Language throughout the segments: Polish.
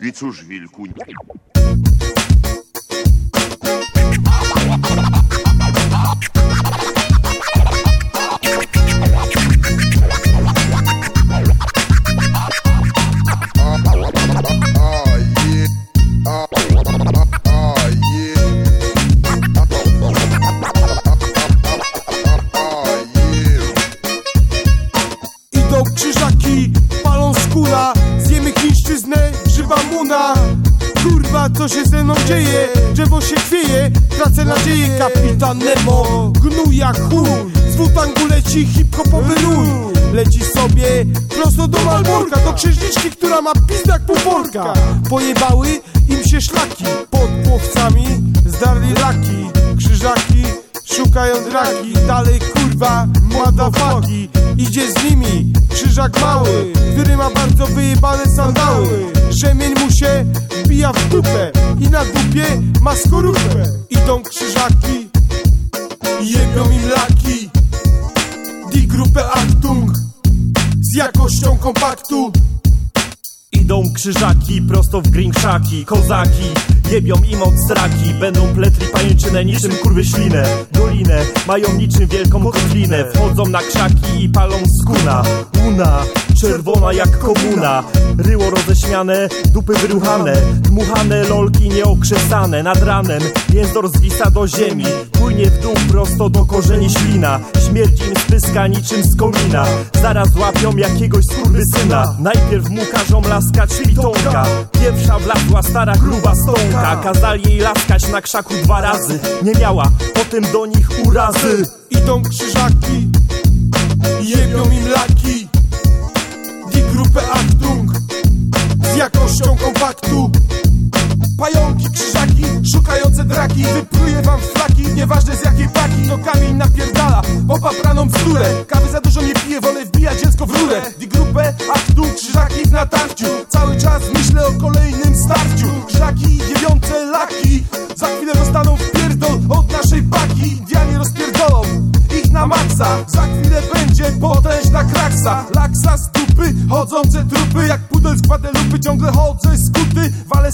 I cóż, wilku, Idą krzyżaki, palą skóra. Zjemy chińszczyznę, grzyba muna. Kurwa, co się ze mną dzieje? Drzewo się chwieje, tracę nadzieję Kapitan Nemo, gnój jak chuj Z wutangu leci hip-hopowy rój Leci sobie prosto do Malborka Do księżniczki, która ma pizdak półworka Pojebały im się szlaki Pod płowcami zdarli laki. Krzyżaki szukają dragi Dalej kurwa, madafaki Idzie z nimi krzyżak mały Który ma bardzo wyjebane sandały. Rzemień mu się wbija w dupę I na dupie ma skorupę. Idą krzyżaki Jebią im laki. Die grupę Achtung Z jakością kompaktu. Idą krzyżaki prosto w gringszaki Kozaki jebią im od straki Będą pletli pajęczynę niczym kurwy ślinę. Dolinę mają niczym wielką kotlinę Wchodzą na krzaki i palą skuna. Una czerwona jak komuna. Ryło roześmiane, dupy wyruchane. Dmuchane lolki nieokrzesane. Nad ranem jęzdor zwisa do ziemi. Płynie w dół prosto do korzeni ślina. Śmierdzi im spyska niczym z komina. Zaraz łapią jakiegoś syna Najpierw mu każą laskać pitonka Pierwsza wlazła stara gruba stonka. Kazali jej laskać na krzaku dwa razy. Nie miała potem do nich urazy. Idą krzyżaki Jebią im laki kompaktu Pająki, krzyżaki, szukające draki Wypluje wam flaki, nieważne z jakiej paki No kamień napierdala, popapraną bzdurę. Kawy za dużo nie piję, wolę wbijać dziecko w rurę. Die grupę Achtung, krzyżaki w natarciu. Cały czas myślę o kolejnym starciu. Krzyżaki, dziewiące laki Za chwilę dostaną w pierdol od naszej paki. Indianie rozpierdolą ich na maksa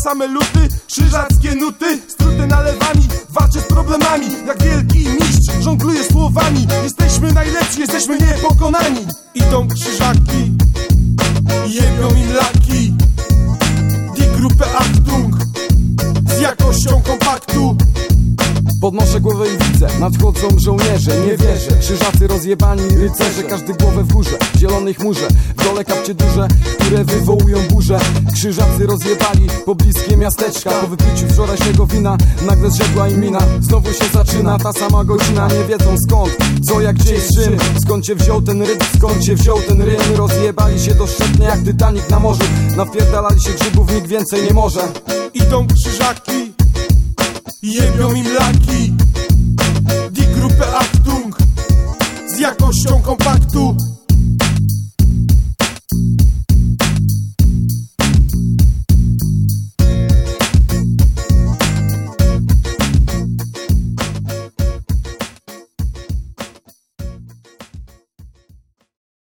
same luty, krzyżackie nuty Struty nalewami, walczę z problemami Jak wielki mistrz, żongluję słowami. Jesteśmy najlepsi, jesteśmy niepokonani. Idą krzyżaki, jebią im laki Podnoszę głowę i widzę, nadchodzą żołnierze Nie wierzę, krzyżacy rozjebani rycerze Każdy głowę w górze, w zielonej chmurze W dole kapcie duże, które wywołują burzę. Krzyżacy rozjebali pobliskie miasteczka. Po wypiciu wczorajszego wina Nagle zrzekła im mina. Znowu się zaczyna ta sama godzina. Nie wiedzą skąd, co jak gdzie jest czym. Skąd się wziął ten rytm, skąd się wziął ten rym? Rozjebali się doszczętnie jak Titanic na morzu. Napierdalali się grzybów, nikt więcej nie może. Idą krzyżaki Jebią im laki